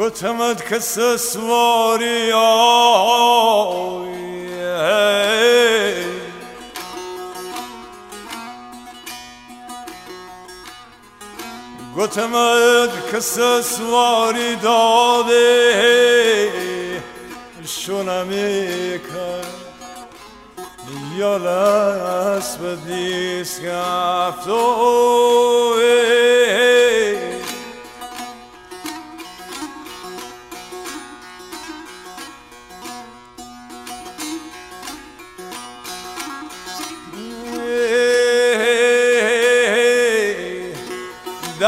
گتمد کس سواری آی گتمد کس سواری داده شونمی کرد یا لس به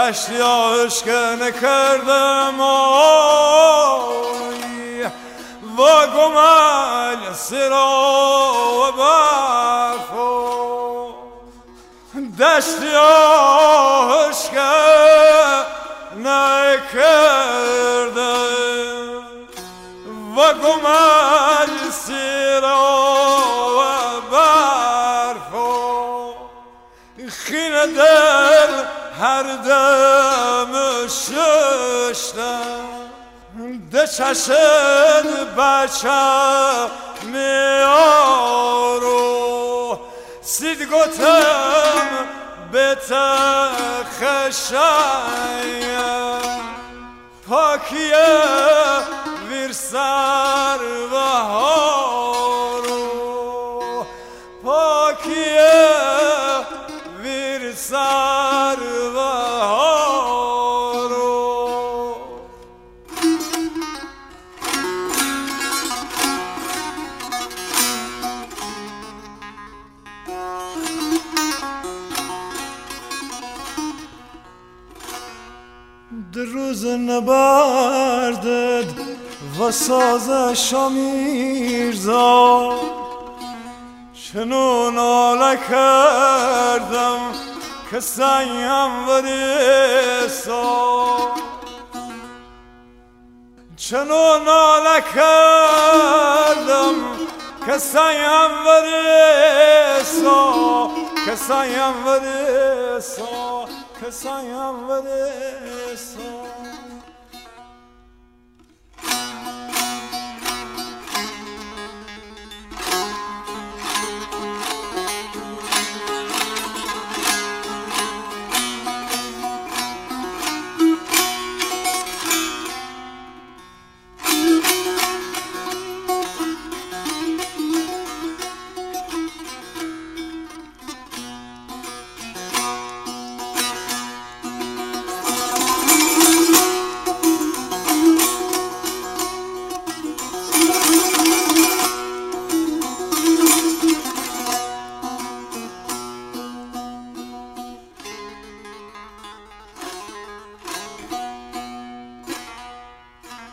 دشتی عشق نکردم آی و گمل سرا و برفو دشتی عشق نکردم. و گمل سرا و برفو خین دل هر دم ششتم ده چشن بچه میارو. سید گتم به تخشایم پاکیه ویر و روز نبردد و ساز شمیرزا چنون ناله کردم که سنگم وریسا چنون ناله کردم که سنگم وریسا که سنگم که سنگم وریسا